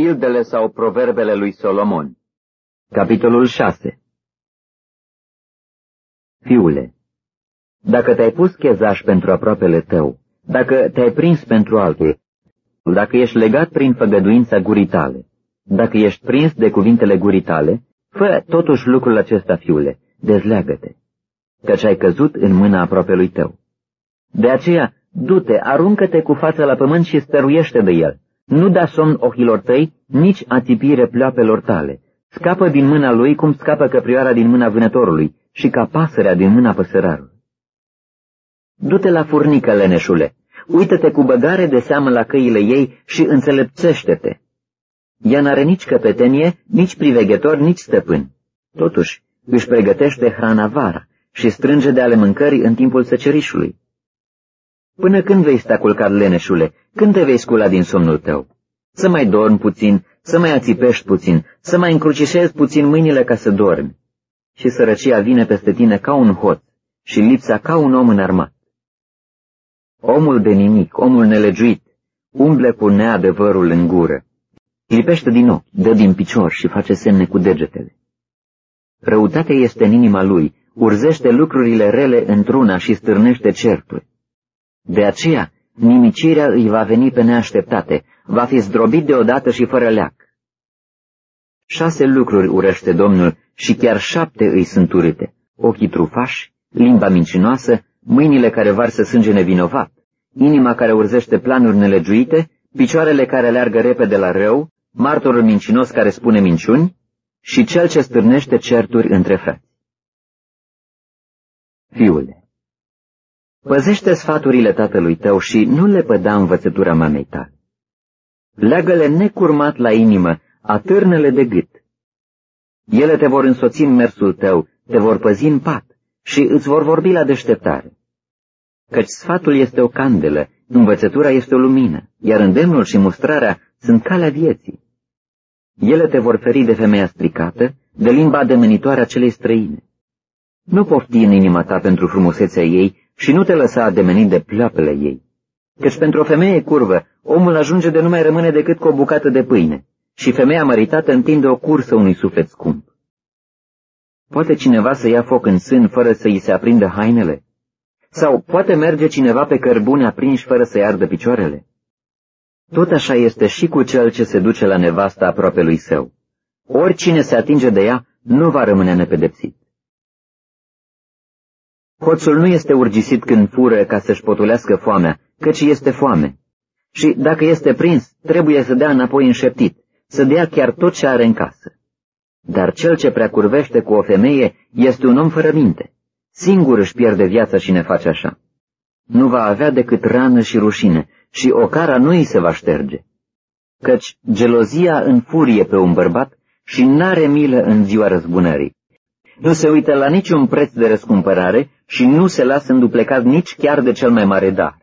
Pildele sau proverbele lui Solomon Capitolul 6 Fiule, dacă te-ai pus chezaș pentru aproapele tău, dacă te-ai prins pentru altul, dacă ești legat prin făgăduința gurii tale, dacă ești prins de cuvintele gurii tale, fă totuși lucrul acesta, fiule, dezleagă-te, căci ai căzut în mâna aproapelui tău. De aceea, du-te, aruncă-te cu fața la pământ și stăruiește de el. Nu da somn ochilor tăi, nici atipire pleoapelor tale. Scapă din mâna lui cum scapă căprioara din mâna vânătorului și ca pasărea din mâna păsărarului. Du-te la furnică, leneșule, uită-te cu băgare de seamă la căile ei și înțelepțește-te. Ea n-are nici căpetenie, nici priveghetor, nici stăpân. Totuși, își pregătește hrana vara și strânge de ale mâncării în timpul săcerișului. Până când vei sta culcat, leneșule? Când te vei scula din somnul tău? Să mai dormi puțin, să mai ațipești puțin, să mai încrucișezi puțin mâinile ca să dormi. Și sărăcia vine peste tine ca un hoț și lipsa ca un om înarmat. Omul de nimic, omul nelegiuit, umble cu neadevărul în gură. Lipește din ochi, dă din picior și face semne cu degetele. Răutatea este în inima lui, urzește lucrurile rele într-una și stârnește certuri. De aceea, nimicirea îi va veni pe neașteptate, va fi zdrobit deodată și fără leac. Șase lucruri urăște Domnul și chiar șapte îi sunt urâte, ochii trufași, limba mincinoasă, mâinile care varsă sânge nevinovat, inima care urzește planuri nelegiuite, picioarele care leargă repede la rău, martorul mincinos care spune minciuni și cel ce stârnește certuri între frați. Fiule, păzește sfaturile tatălui tău și nu le păda învățătura mamei tale. Leagă-le necurmat la inimă, atârnele de gât. Ele te vor însoți în mersul tău, te vor păzi în pat și îți vor vorbi la deșteptare. Căci sfatul este o candelă, învățătura este o lumină, iar îndemnul și mustrarea sunt calea vieții. Ele te vor feri de femeia stricată, de limba ademenitoare a celei străine. Nu pofti în inima ta pentru frumusețea ei și nu te lăsa ademenit de pleoapele ei. Căci pentru o femeie curvă, omul ajunge de nu mai rămâne decât cu o bucată de pâine și femeia măritată întinde o cursă unui suflet scump. Poate cineva să ia foc în sân fără să îi se aprindă hainele? Sau poate merge cineva pe cărbune aprinși fără să-i ardă picioarele? Tot așa este și cu cel ce se duce la nevasta aproape lui său. Oricine se atinge de ea nu va rămâne nepedepsit. Hoțul nu este urgisit când fură ca să-și potulească foamea, căci este foame. Și dacă este prins, trebuie să dea înapoi înșeptit, să dea chiar tot ce are în casă. Dar cel ce prea curvește cu o femeie este un om fără minte. Singur își pierde viața și ne face așa. Nu va avea decât rană și rușine și ocara nu îi se va șterge. Căci gelozia înfurie pe un bărbat și n-are milă în ziua răzbunării. Nu se uită la niciun preț de răscumpărare și nu se lasă înduplecat nici chiar de cel mai mare dar.